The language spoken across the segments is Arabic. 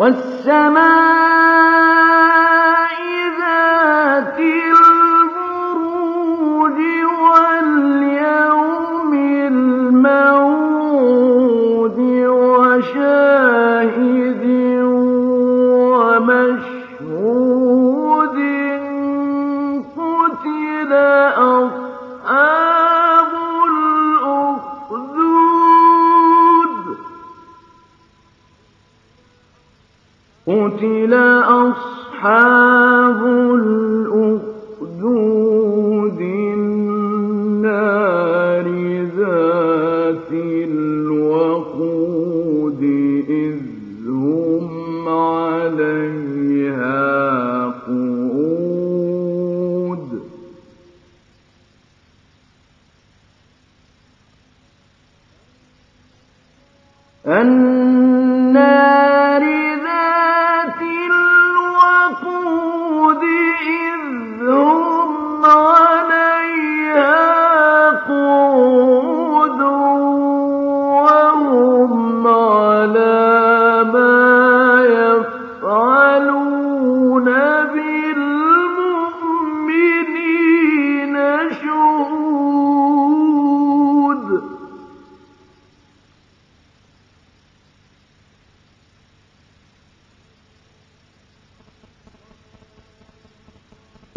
والسماء أن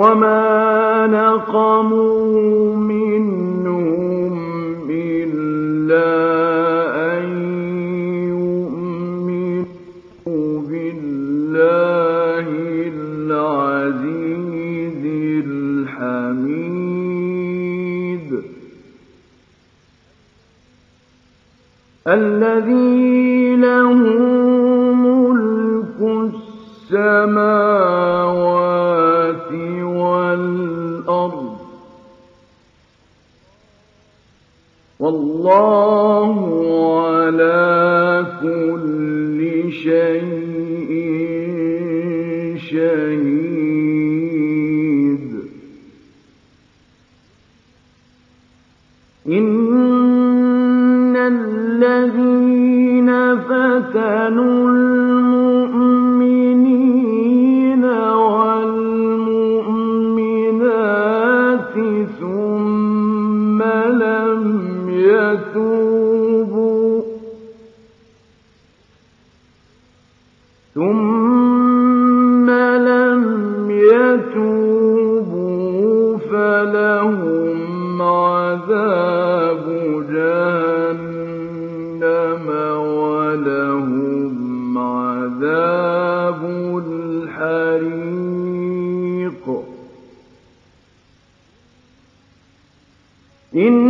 وما نقموا منهم إلا أن يؤمنوا بالله العزيز الحميد الذي له ملك السماوات والله على كل شيء شهيد. إن الذين فتنوا المؤمنين والمؤمنات ثم فتوبوا ثم لم يتوبوا فلهم عذاب جهنم ولهم عذاب الحريق. إن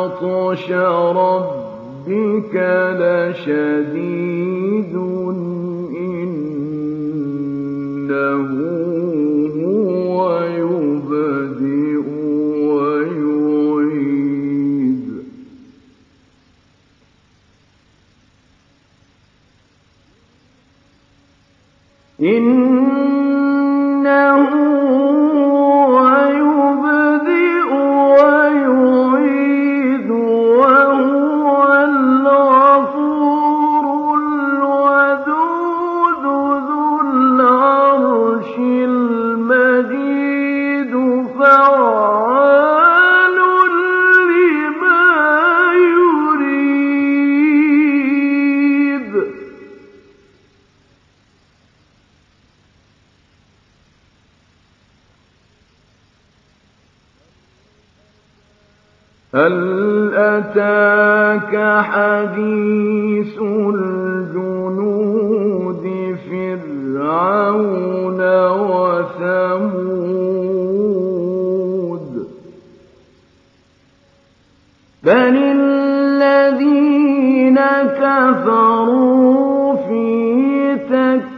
عطش ربك لشديد إنه إنه هل أتاك حديث الجنود فرعون وثمود؟ بل الذين كفروا في تك